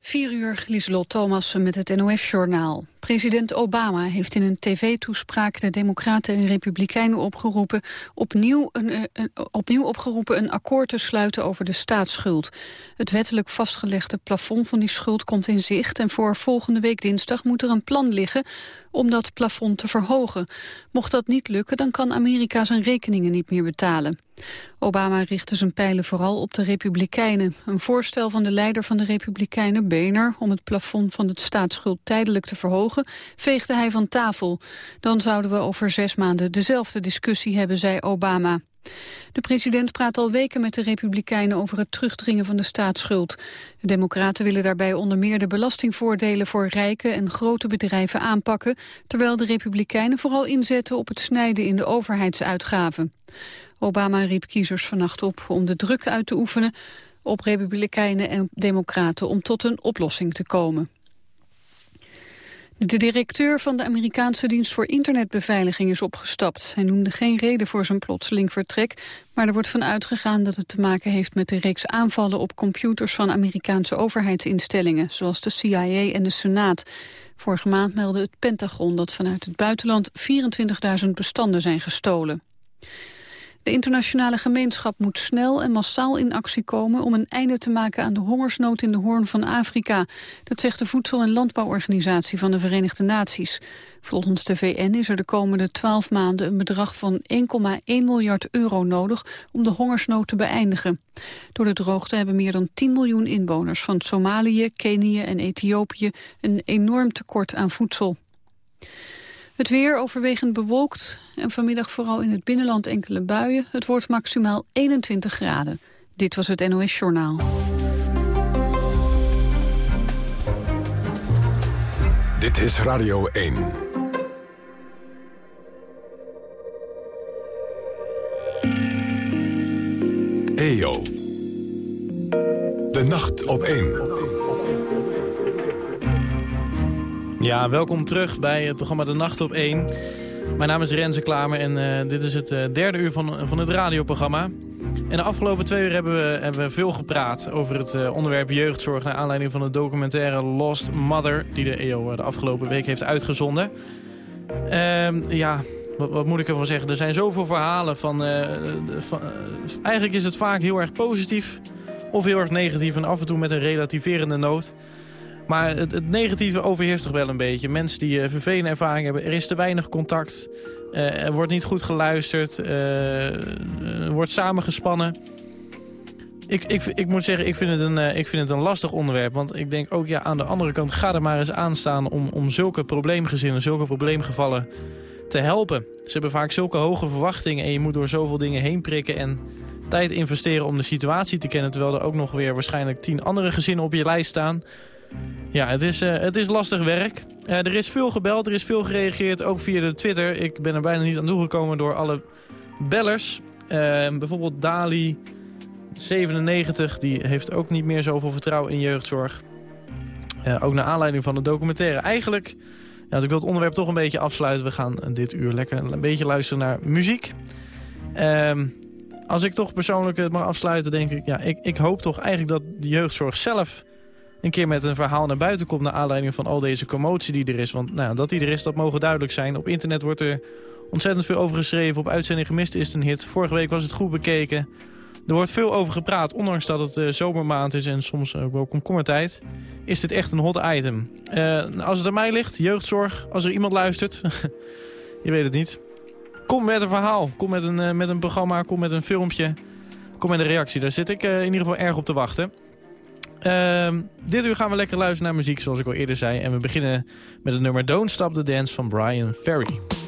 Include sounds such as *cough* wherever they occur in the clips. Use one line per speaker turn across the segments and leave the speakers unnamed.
4 uur, Lieselot Thomas met het NOS-journaal. President Obama heeft in een tv-toespraak de Democraten en Republikeinen opgeroepen opnieuw, een, eh, een, opnieuw opgeroepen een akkoord te sluiten over de staatsschuld. Het wettelijk vastgelegde plafond van die schuld komt in zicht en voor volgende week dinsdag moet er een plan liggen om dat plafond te verhogen. Mocht dat niet lukken, dan kan Amerika zijn rekeningen niet meer betalen. Obama richtte zijn pijlen vooral op de Republikeinen. Een voorstel van de leider van de Republikeinen, Boehner... om het plafond van de staatsschuld tijdelijk te verhogen, veegde hij van tafel. Dan zouden we over zes maanden dezelfde discussie hebben, zei Obama. De president praat al weken met de Republikeinen over het terugdringen van de staatsschuld. De Democraten willen daarbij onder meer de belastingvoordelen voor rijke en grote bedrijven aanpakken, terwijl de Republikeinen vooral inzetten op het snijden in de overheidsuitgaven. Obama riep kiezers vannacht op om de druk uit te oefenen op Republikeinen en Democraten om tot een oplossing te komen. De directeur van de Amerikaanse dienst voor internetbeveiliging is opgestapt. Hij noemde geen reden voor zijn plotseling vertrek, maar er wordt van uitgegaan dat het te maken heeft met de reeks aanvallen op computers van Amerikaanse overheidsinstellingen, zoals de CIA en de Senaat. Vorige maand meldde het Pentagon dat vanuit het buitenland 24.000 bestanden zijn gestolen. De internationale gemeenschap moet snel en massaal in actie komen om een einde te maken aan de hongersnood in de Hoorn van Afrika. Dat zegt de Voedsel- en Landbouworganisatie van de Verenigde Naties. Volgens de VN is er de komende twaalf maanden een bedrag van 1,1 miljard euro nodig om de hongersnood te beëindigen. Door de droogte hebben meer dan 10 miljoen inwoners van Somalië, Kenië en Ethiopië een enorm tekort aan voedsel. Het weer overwegend bewolkt en vanmiddag vooral in het binnenland enkele buien. Het wordt maximaal 21 graden. Dit was het NOS Journaal.
Dit is Radio 1. EO. De nacht op 1.
Ja, welkom terug bij het programma De Nacht op 1. Mijn naam is Renze Klamer en uh, dit is het uh, derde uur van, van het radioprogramma. En de afgelopen twee uur hebben we, hebben veel gepraat over het uh, onderwerp jeugdzorg... naar aanleiding van de documentaire Lost Mother... die de EO de afgelopen week heeft uitgezonden. Ehm, ja, wat, wat, moet ik ervan zeggen? Er zijn zoveel verhalen van, van... eigenlijk is het vaak heel erg positief of heel erg negatief... en af en toe met een relativerende noot... Maar het, het, negatieve overheerst toch wel een beetje. Mensen die uh, vervelende ervaring hebben. Er is te weinig contact. Uh, er wordt niet goed geluisterd. Uh, er wordt samengespannen. Ik, ik, ik moet zeggen, ik vind, het een, ik vind het een lastig onderwerp. Want ik denk ook, ja, aan de andere kant... ga er maar eens aan staan om, om zulke probleemgezinnen... zulke probleemgevallen te helpen. Ze hebben vaak zulke hoge verwachtingen... en je moet door zoveel dingen heen prikken... en tijd investeren om de situatie te kennen... terwijl er ook nog weer waarschijnlijk tien andere gezinnen op je lijst staan... Ja, het is, uh, het is lastig werk. Uh, er is veel gebeld, er is veel gereageerd, ook via de Twitter. Ik ben er bijna niet aan toegekomen door alle bellers. Uh, bijvoorbeeld Dali, 97, die heeft ook niet meer zoveel vertrouwen in jeugdzorg. ook naar aanleiding van de documentaire. Eigenlijk, ja, ik wil het onderwerp toch een beetje afsluiten. We gaan dit uur lekker een beetje luisteren naar muziek. Ehm, als ik toch persoonlijk het mag afsluiten, denk ik... Ja, ik, ik hoop toch eigenlijk dat de jeugdzorg zelf een keer met een verhaal naar buiten komt... naar aanleiding van al deze commotie die er is. Want nou, dat die er is, dat mogen duidelijk zijn. Op internet wordt er ontzettend veel over geschreven. Op Uitzending Gemist is het een hit. Vorige week was het goed bekeken. Er wordt veel over gepraat, ondanks dat het uh, zomermaand is... en soms ook wel komkommertijd, is dit echt een hot item. Uh, als het aan mij ligt, jeugdzorg, als er iemand luistert... *laughs* je weet het niet. Kom met een verhaal, kom met een, uh, met een programma, kom met een filmpje... Kom met een reactie, daar zit ik in ieder geval erg op te wachten. Uh, dit uur gaan we lekker luisteren naar muziek, zoals ik al eerder zei. En we beginnen met het nummer Don't Stop the Dance van Brian Ferry.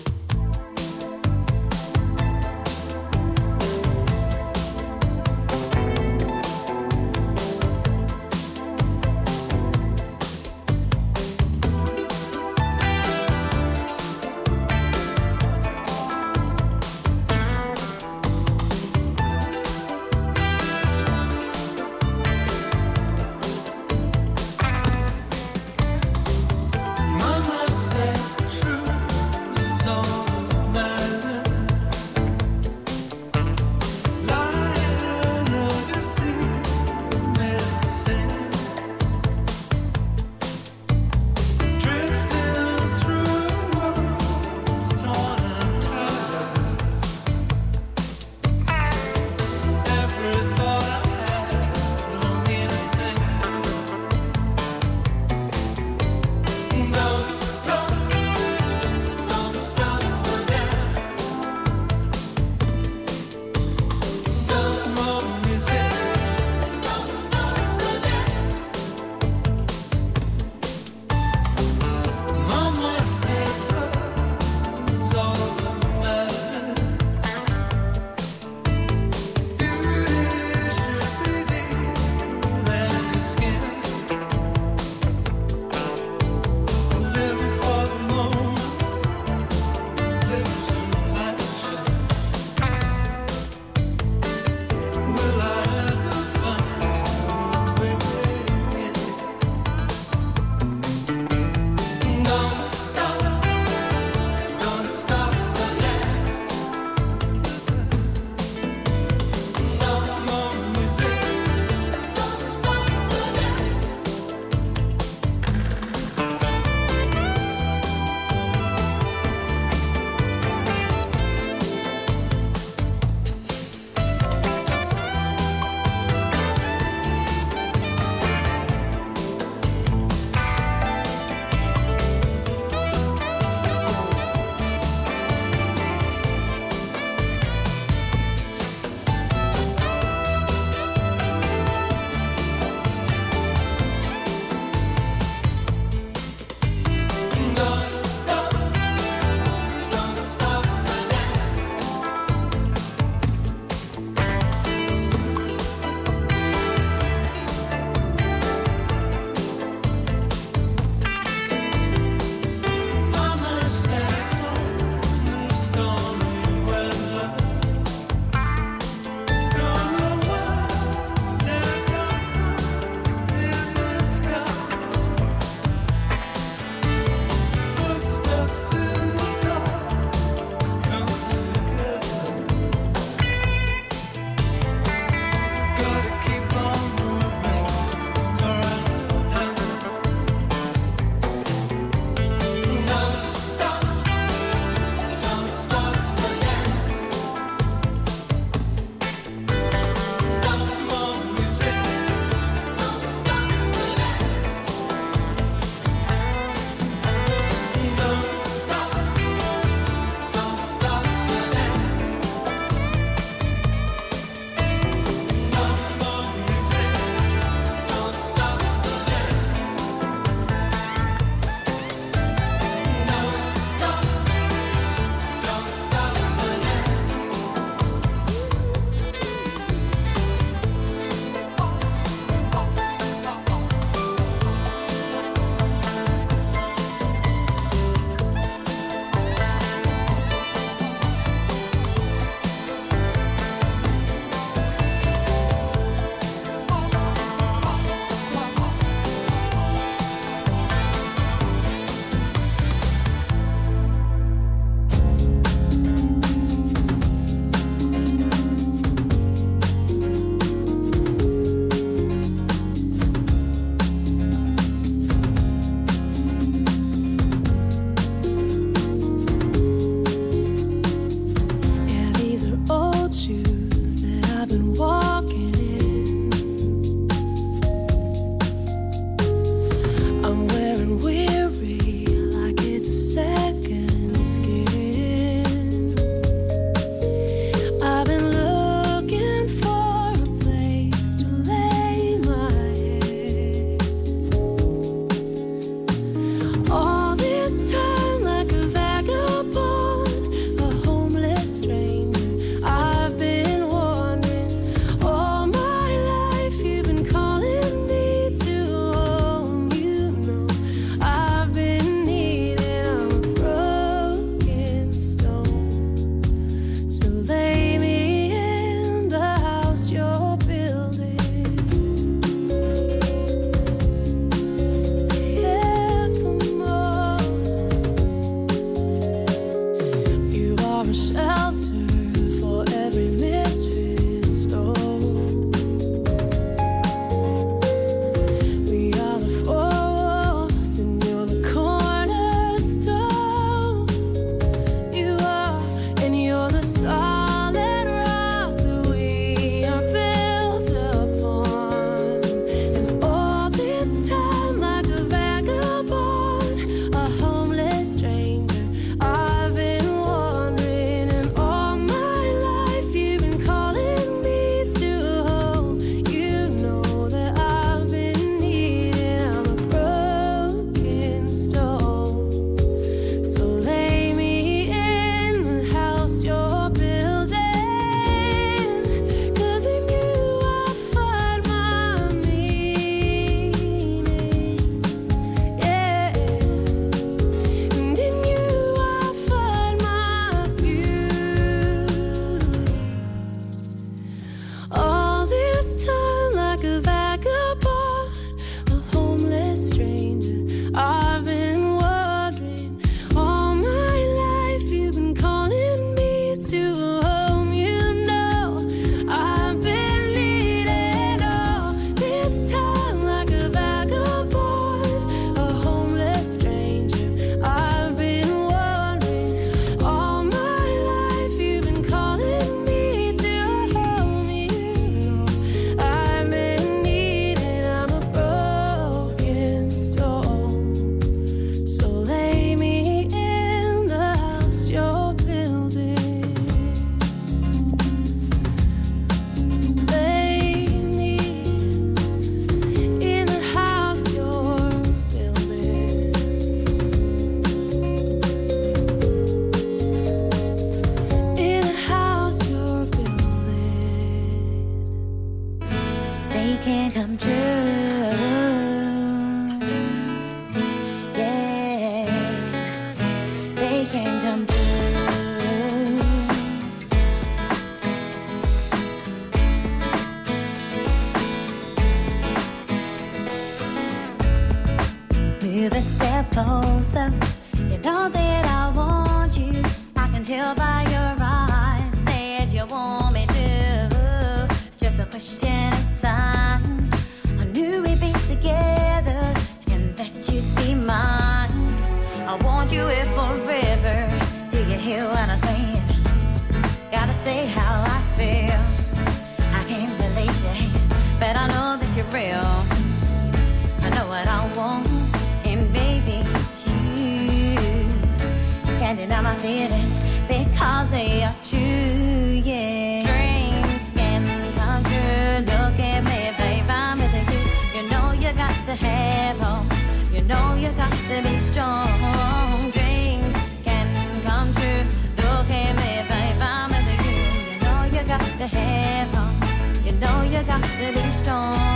got to strong.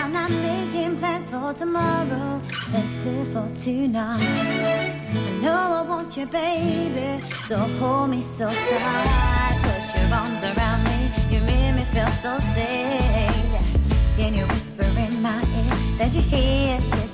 I'm not making plans for tomorrow. Let's live for tonight not your baby. So hold me so tight. Put your arms around me. You make me feel so safe. Then you whisper in my ear that you
hear just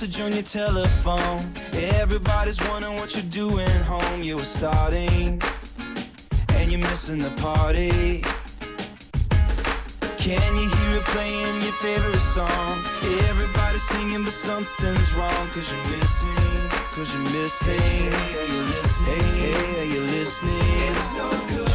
message on your telephone. Everybody's wondering what you're doing home. You were starting, and you're missing the party. Can you hear it playing your favorite song? Everybody's singing, but something's wrong. Cause you're missing, cause you're missing. Hey, are you listening? Hey, are you listening? It's no good.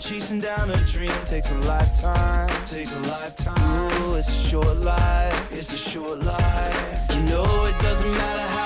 Chasing down a dream takes a lifetime. Takes a lifetime. Ooh, it's a short life. It's a short life. You know it doesn't matter how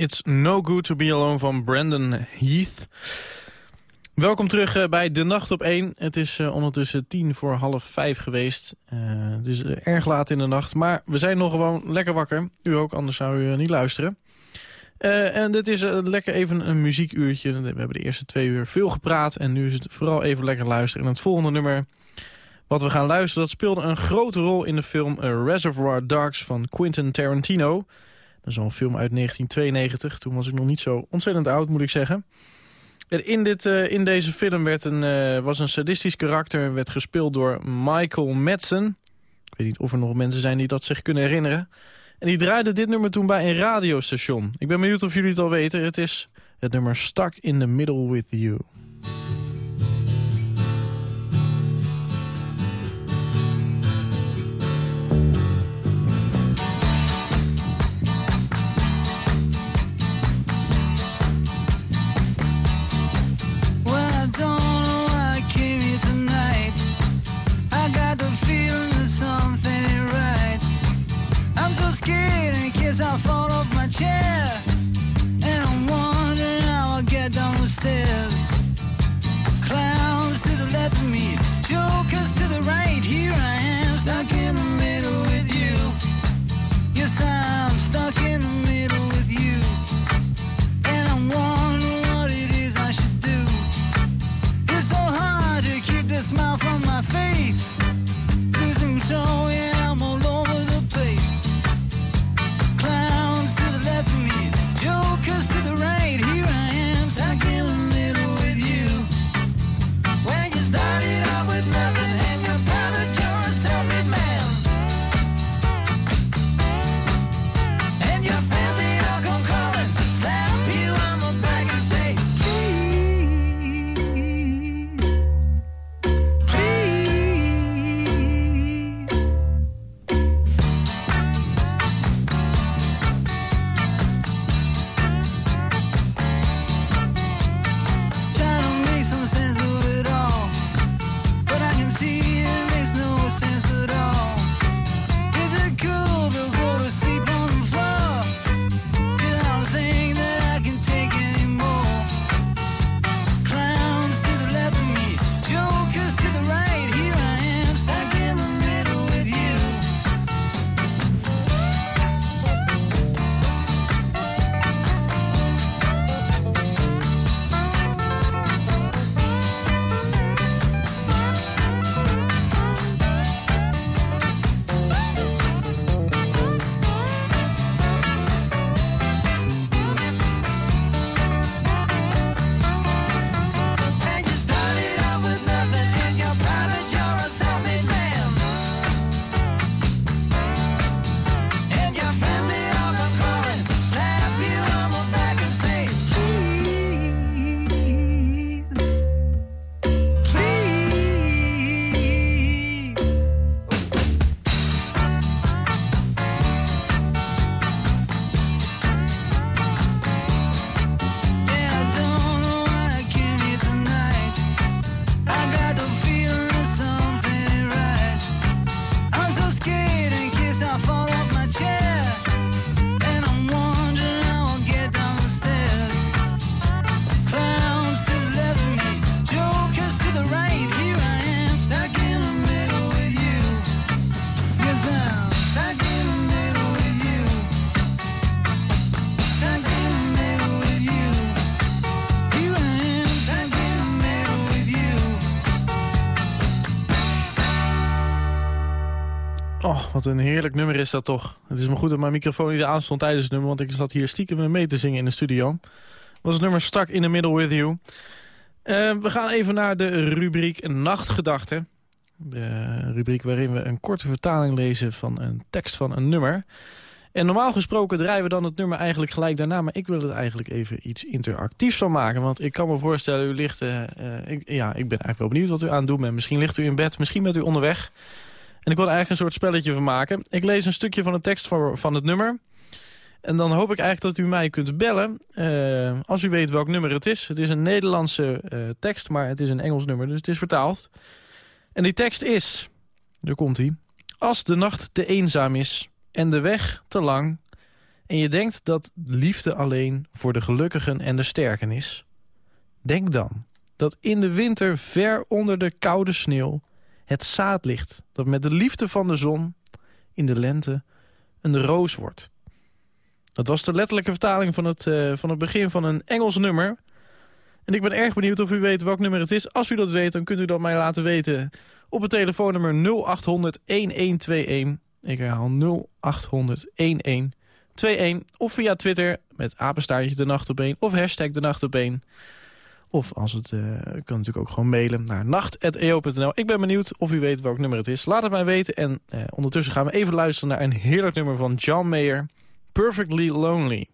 It's No Good To Be Alone
van Brandon Heath. Welkom terug eh, bij De Nacht op 1. Het is eh, ondertussen tien voor half vijf geweest. Eh, het is erg laat in de nacht, maar we zijn nog gewoon lekker wakker. U ook, anders zou u niet luisteren. En dit is lekker even een muziekuurtje. We hebben de eerste twee uur veel gepraat en nu is het vooral even lekker luisteren. En het volgende nummer wat we gaan luisteren, dat speelde een grote rol in de film Reservoir Dogs van Quentin Tarantino. Dat is al een film uit 1992. Toen was ik nog niet zo ontzettend oud, moet ik zeggen. En In, dit, eh, in deze film werd een, eh, was een sadistisch karakter werd gespeeld door Michael Madsen. Ik weet niet of er nog mensen zijn die dat zich kunnen herinneren. En die draaide dit nummer toen bij een radiostation. Ik ben benieuwd of jullie het al weten. Het is het nummer Stuck in the Middle with You. Oh, wat een heerlijk nummer is dat toch. Het is maar goed dat mijn microfoon niet aanstond tijdens het nummer... want ik zat hier stiekem mee te zingen in de studio. Was het nummer Stuck in the Middle with You. Eh, we gaan even naar de rubriek Nachtgedachten. De rubriek waarin we een korte vertaling lezen van een tekst van een nummer. En normaal gesproken draaien we dan het nummer eigenlijk gelijk daarna... maar ik wil het eigenlijk even iets interactiefs van maken. Want ik kan me voorstellen, u ligt... eh, eh, ik, ja, ik ben eigenlijk wel benieuwd wat u aan het doen bent. Misschien ligt u in bed, misschien bent u onderweg... En ik wil er eigenlijk een soort spelletje van maken. Ik lees een stukje van de tekst van het nummer. En dan hoop ik eigenlijk dat u mij kunt bellen. eh, als u weet welk nummer het is. Het is een Nederlandse eh, tekst, maar het is een Engels nummer. Dus het is vertaald. En die tekst is... Daar komt hij. Als de nacht te eenzaam is en de weg te lang... en je denkt dat liefde alleen voor de gelukkigen en de sterken is... denk dan dat in de winter ver onder de koude sneeuw het zaad ligt dat met de liefde van de zon in de lente een roos wordt. Dat was de letterlijke vertaling van het, eh, van het begin van een Engels nummer. En ik ben erg benieuwd of u weet welk nummer het is. Als u dat weet, dan kunt u dat mij laten weten op het telefoonnummer 0800-1121. Ik herhaal 0800-1121. Of via Twitter met apenstaartje de nacht op 1 of hashtag de nacht op 1. Of als het, eh kan natuurlijk ook gewoon mailen naar nacht.eo.nl. Ik ben benieuwd of u weet welk nummer het is. Laat het mij weten. En eh, ondertussen gaan we even luisteren naar een heerlijk nummer van John Mayer. Perfectly Lonely.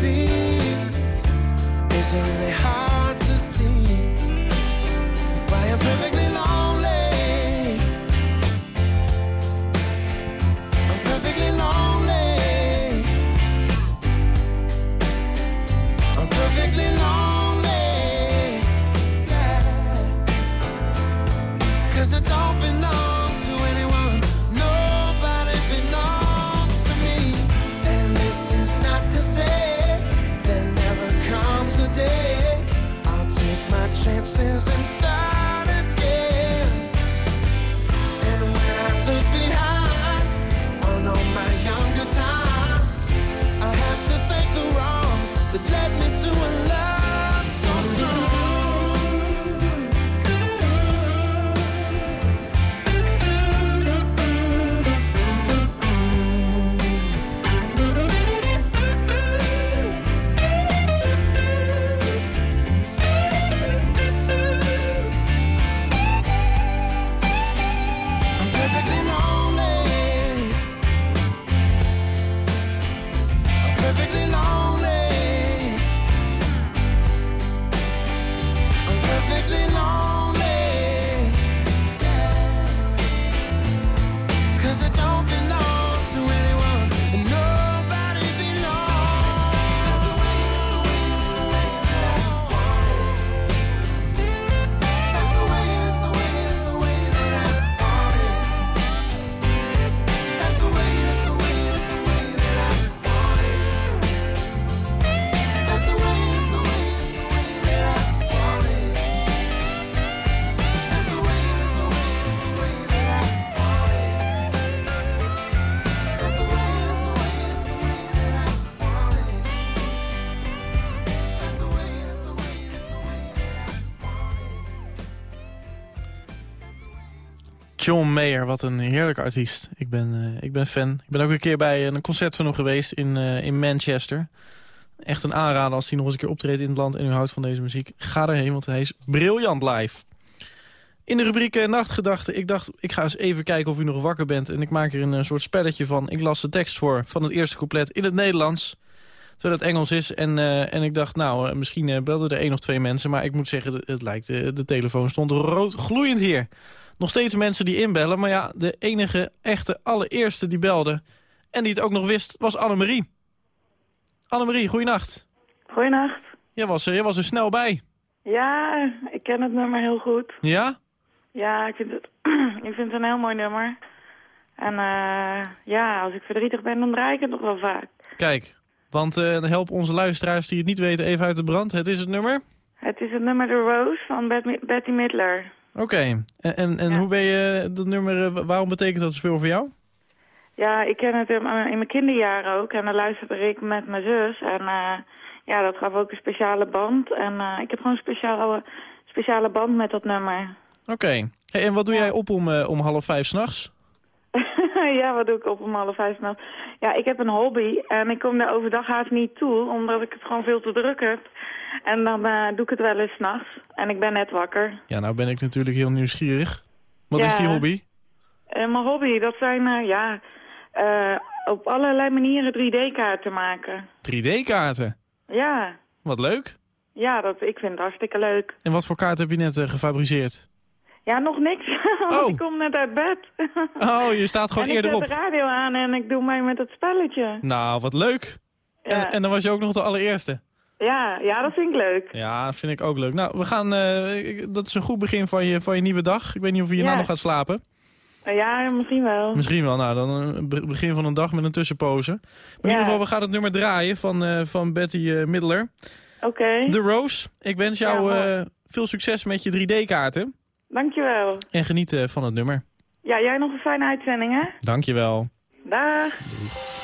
Be. Is it really hard
John Mayer, wat een heerlijke artiest. Ik ben, eh, ik ben fan. Ik ben ook een keer bij een concert van hem geweest in, eh, in Manchester. Echt een aanrader als hij nog eens een keer optreedt in het land... en u houdt van deze muziek. Ga erheen, want hij is briljant live. In de rubriek eh, Nachtgedachten, ik dacht, ik ga eens even kijken of u nog wakker bent. En ik maak er een eh, soort spelletje van. Ik las de tekst voor van het eerste couplet in het Nederlands. Terwijl het Engels is. En, eh, en ik dacht, nou, eh, misschien eh, belden er één of twee mensen. Maar ik moet zeggen, het, lijkt, eh, de telefoon stond rood gloeiend hier. Nog steeds mensen die inbellen. Maar ja, de enige echte allereerste die belde... en die het ook nog wist, was Annemarie. Annemarie, goeienacht.
Goeienacht.
Jij was, er- jij was er snel bij.
Ja, ik ken het nummer heel goed.
Ja?
Ja, ik vind het, *clears throat* ik vind het een heel mooi nummer. En eh, ja, als ik verdrietig ben, dan draai ik het nog wel vaak.
Kijk, want eh help onze luisteraars die het niet weten even uit de brand. Het is het nummer?
Het is het nummer The Rose van Bet- Betty Midler.
Oké. En, en, en
Ja.
hoe ben je dat nummer, eh, waarom betekent dat zoveel voor jou?
Ja, ik ken het in, in mijn kinderjaren ook. En dan luisterde ik met mijn zus. En eh, ja, dat gaf ook een speciale band. En eh, ik heb gewoon een speciale, speciale band met dat nummer.
Oké. Hey, en wat doe jij op om, eh, om half vijf s'nachts? *laughs*
ja, wat doe ik op om half vijf nacht? Ja, ik heb een hobby en ik kom daar overdag haast niet toe, omdat ik het gewoon veel te druk heb. En dan eh, doe ik het wel eens 's nachts. En ik ben net wakker.
Ja, nou ben ik natuurlijk heel nieuwsgierig. Wat
Ja.
is die hobby?
En mijn hobby, dat zijn, eh, ja, eh, op allerlei manieren 3D-kaarten maken.
3D-kaarten.
Ja,
Wat leuk.
ja dat, ik vind het hartstikke leuk.
En wat voor kaart heb je net eh, gefabriceerd?
Ja, nog niks, *laughs* want
Oh.
ik kom net uit bed. *laughs*
Oh, je staat gewoon
en
eerder
ik
op.
zet de radio aan en ik doe mee met het spelletje.
Nou, wat leuk. En dan was je ook nog de allereerste.
Ja, ja, dat vind ik leuk.
Ja, dat vind ik ook leuk. Nou, we gaan, eh, dat is een goed begin van je, van je nieuwe dag. Ik weet niet of je hierna
Ja.
nog gaat slapen.
Ja, misschien wel.
Misschien wel. Nou, dan een be- begin van een dag met een tussenpoze. Maar in
Ja.
ieder geval, we gaan het nummer draaien van, eh, van Betty eh, Middeler.
Oké,
The Rose. Ik wens jou
Ja,
eh, veel succes met je 3D-kaarten.
dankjewel.
En geniet eh, van het nummer.
Ja, jij nog een fijne uitzending, hè?
Dankjewel.
Dag.
Some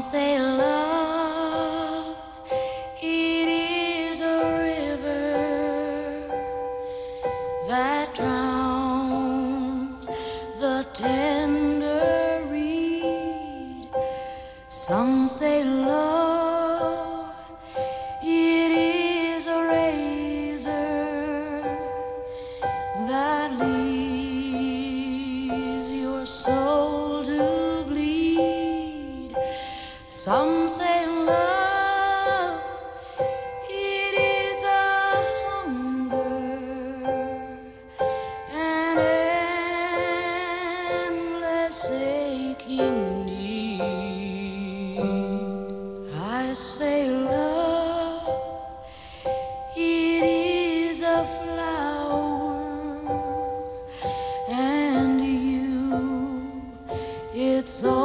say love, it is a river that drowns the tender reed. Some say love, it's only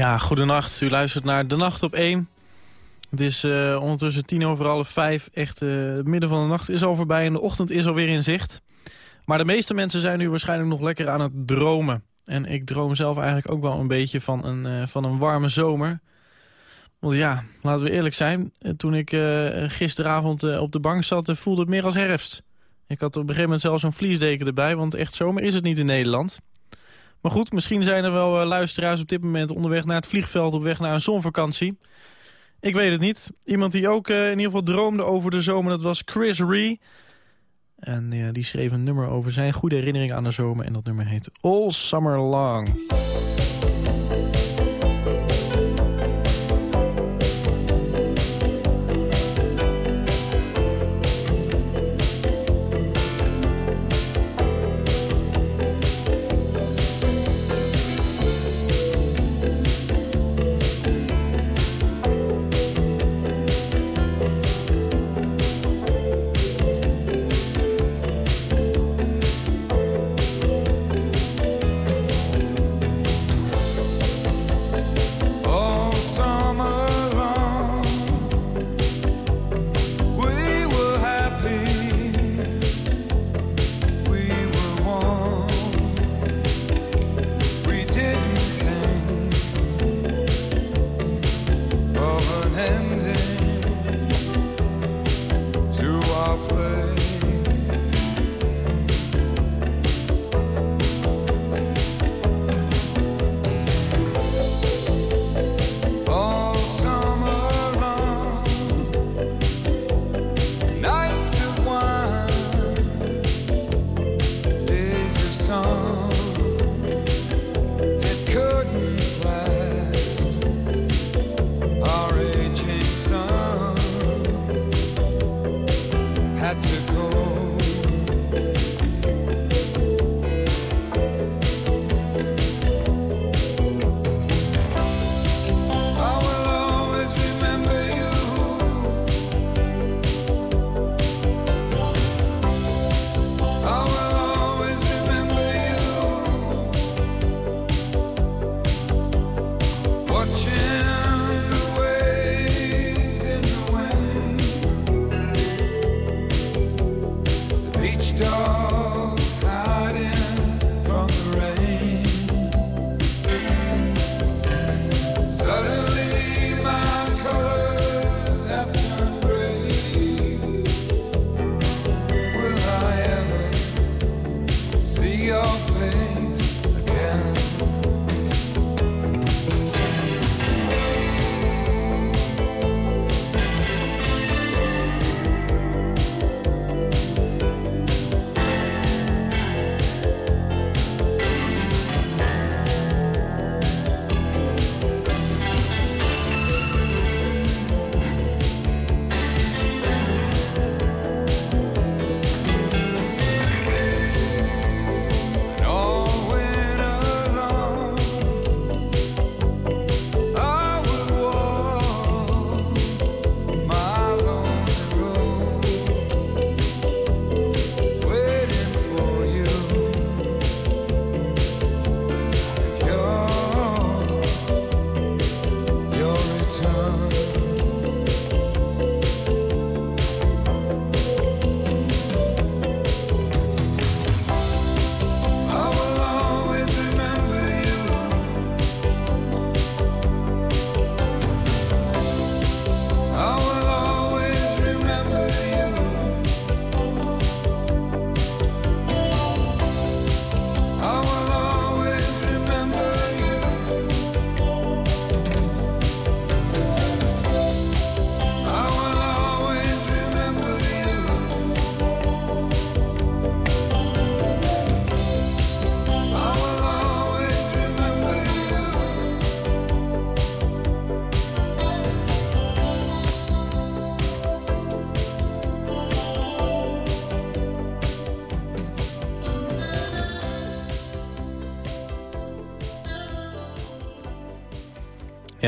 Ja, goedenacht. U luistert naar De Nacht op 1. Het is eh, ondertussen tien over half vijf. Echt, eh, het midden van de nacht is al voorbij en de ochtend is alweer in zicht. Maar de meeste mensen zijn nu waarschijnlijk nog lekker aan het dromen. En ik droom zelf eigenlijk ook wel een beetje van een, eh, van een warme zomer. Want ja, laten we eerlijk zijn. Toen ik gisteravond op de bank zat, voelde het meer als herfst. Ik had op een gegeven moment zelfs een vliesdeken erbij, want echt zomer is het niet in Nederland.
Maar goed, misschien zijn er wel eh, luisteraars op dit moment onderweg naar het vliegveld... op weg naar een zonvakantie. Ik weet het niet. Iemand die ook eh, in ieder geval droomde over de zomer, dat was Chris Ree. En eh, die schreef een nummer over zijn goede herinnering aan de zomer. En dat nummer heet All Summer Long.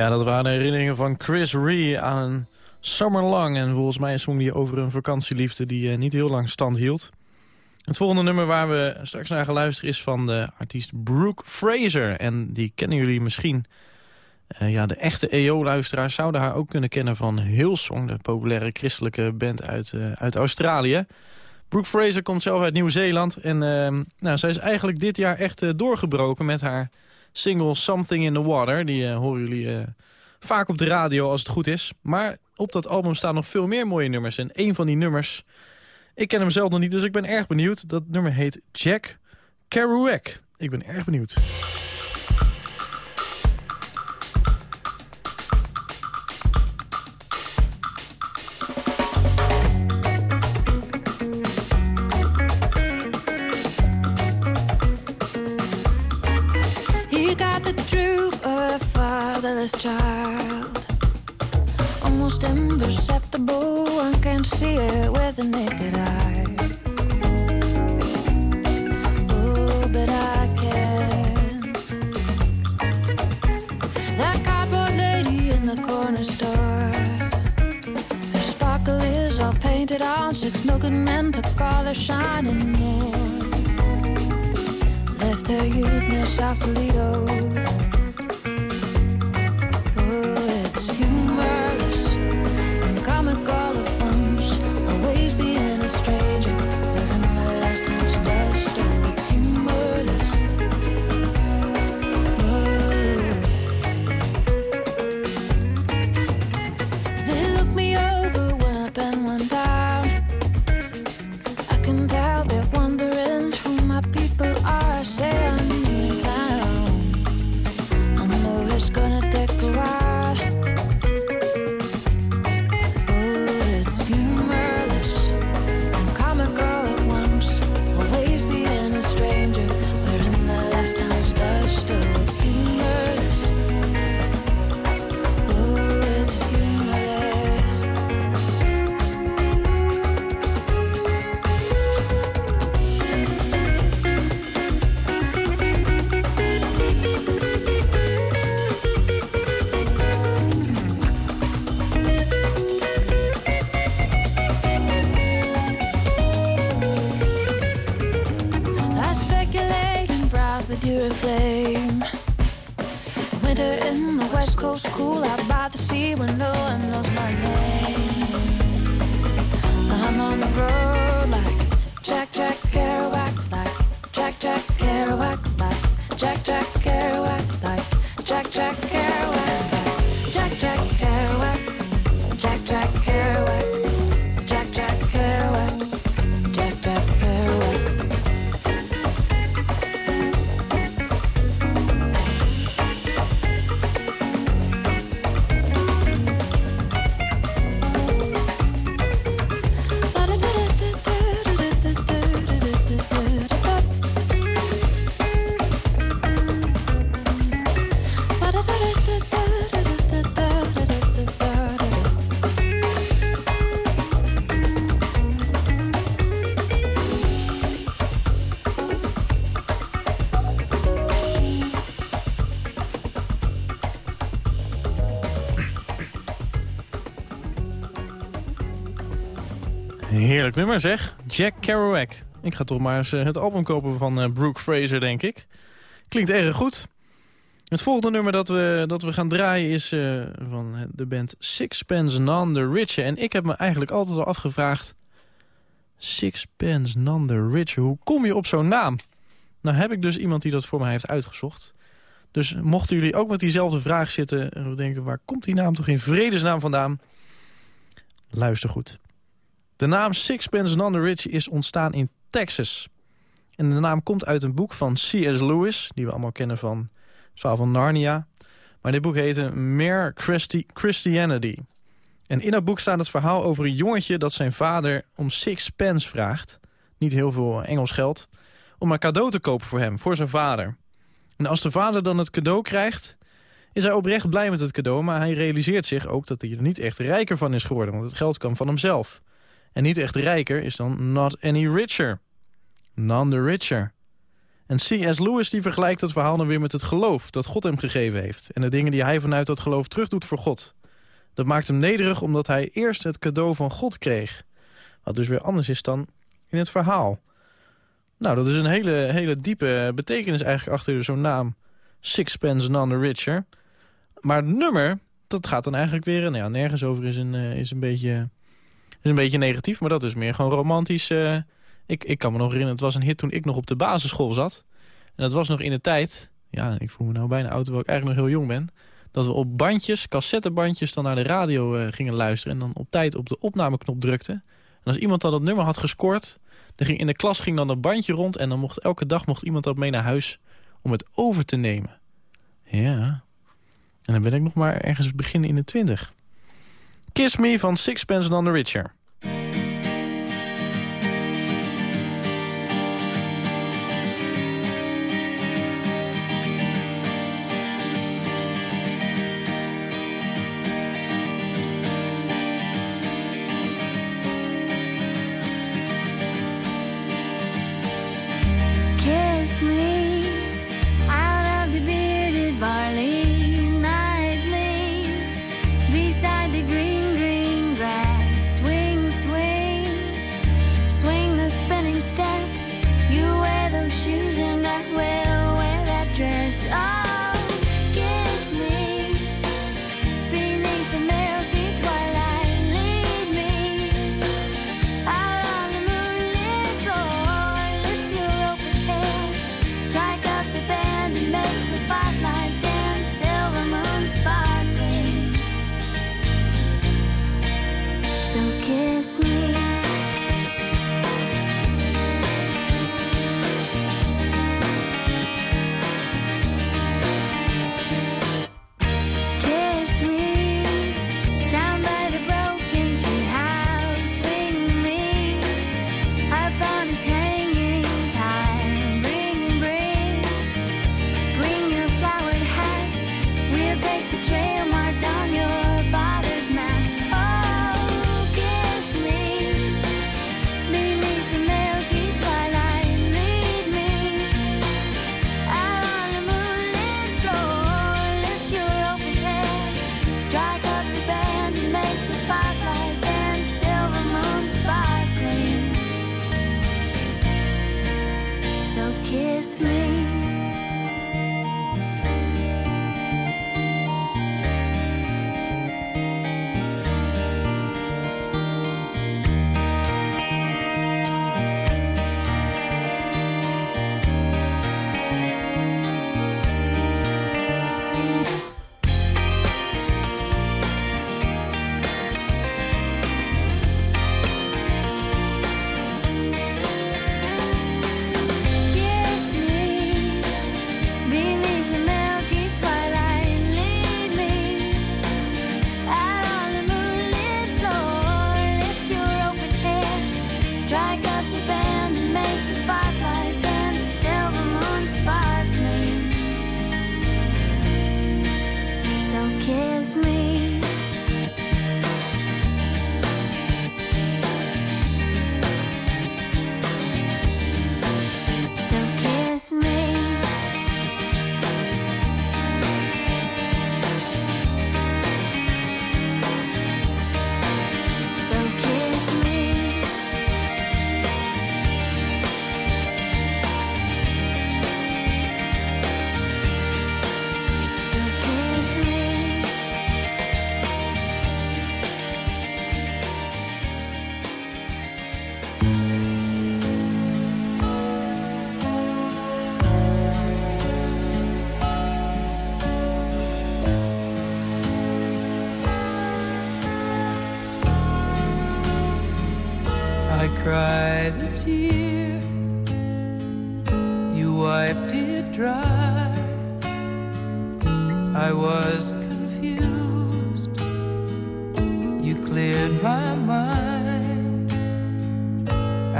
Ja, dat waren herinneringen van Chris Ree aan een Summer Long. En volgens mij zong hij over een vakantieliefde die eh, niet heel lang stand hield. Het volgende nummer waar we straks naar gaan luisteren is van de artiest Brooke Fraser. En die kennen jullie misschien. Eh, ja, de echte EO-luisteraars zouden haar ook kunnen kennen van Hillsong... de populaire christelijke band uit, eh, uit Australië. Brooke Fraser komt zelf uit Nieuw-Zeeland. En nou, zij is eigenlijk dit jaar echt doorgebroken met haar single Something in the Water. Die eh, horen jullie eh, vaak op de radio als het goed is. Maar op dat album staan nog veel meer mooie nummers. En een van die nummers, ik ken hem zelf nog niet, dus ik ben erg benieuwd. Dat nummer heet Jack Kerouac.
Ik ben erg benieuwd.
Fatherless child. Almost imperceptible, one can't see it with the naked eye. Oh, but I can. That cardboard lady in the corner store. Her sparkle is all painted on, six no good men to call her shining more left her youth near Sausalito.
Heerlijk nummer zeg. Jack Kerouac. Ik ga toch maar eens eh, het album kopen van eh, Brooke Fraser, denk ik. Klinkt erg goed. Het volgende nummer dat we, dat we gaan draaien is eh, van de band Sixpence None the Richer. En ik heb me eigenlijk altijd al afgevraagd... Sixpence None the Richer, hoe kom je op zo'n naam? Nou heb ik dus iemand die dat voor mij heeft uitgezocht. Dus mochten jullie ook met diezelfde vraag zitten... en denken, waar komt die naam toch in vredesnaam vandaan? Luister goed. De naam Sixpence None the Rich is ontstaan in Texas. En de naam komt uit een boek van C.S. Lewis... die we allemaal kennen van verhaal van Narnia. Maar dit boek heette Mere Christi Christianity. En in dat boek staat het verhaal over een jongetje... dat zijn vader om six pence vraagt. Niet heel veel Engels geld. Om een cadeau te kopen voor hem, voor zijn vader. En als de vader dan het cadeau krijgt... is hij oprecht blij met het cadeau... maar hij realiseert zich ook dat hij er niet echt rijker van is geworden... want het geld kwam van hemzelf. En niet echt rijker is dan not any richer. None the richer. En C.S. Lewis die vergelijkt het verhaal dan weer met het geloof dat God hem gegeven heeft. En de dingen die hij vanuit dat geloof terugdoet voor God. Dat maakt hem nederig omdat hij eerst het cadeau van God kreeg. Wat dus weer anders is dan in het verhaal. Nou, dat is een hele, hele diepe betekenis eigenlijk achter zo'n naam. Sixpence none the richer. Maar het nummer, dat gaat dan eigenlijk weer... Nou ja, nergens over is een, eh, is een beetje is een beetje negatief, maar dat is meer gewoon romantisch. eh. ik, ik kan me nog herinneren, het was een hit toen ik nog op de basisschool zat. En dat was nog in de tijd, ja, ik voel me nou bijna oud, terwijl ik eigenlijk nog heel jong ben. Dat we op bandjes, cassettebandjes, dan naar de radio eh, gingen luisteren. En dan op tijd op de opnameknop drukten. En als iemand dan dat nummer had gescoord, dan ging in de klas ging dan dat bandje rond. En dan mocht elke dag mocht iemand dat mee naar huis
om het over te nemen. Ja. En dan ben ik nog maar ergens begin in de twintig. Kiss Me van Sixpence None the Richer.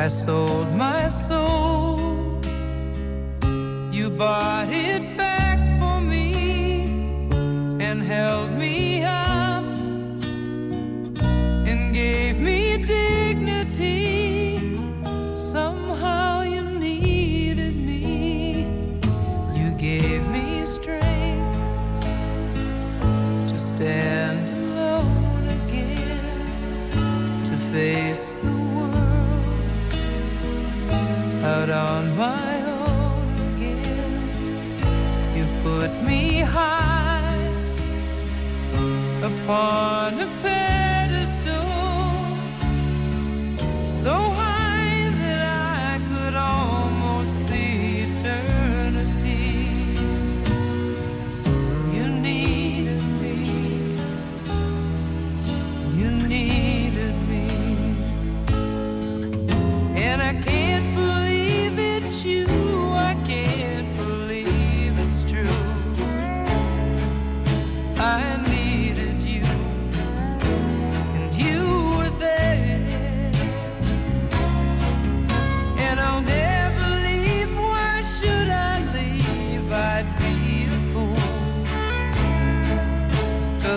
So.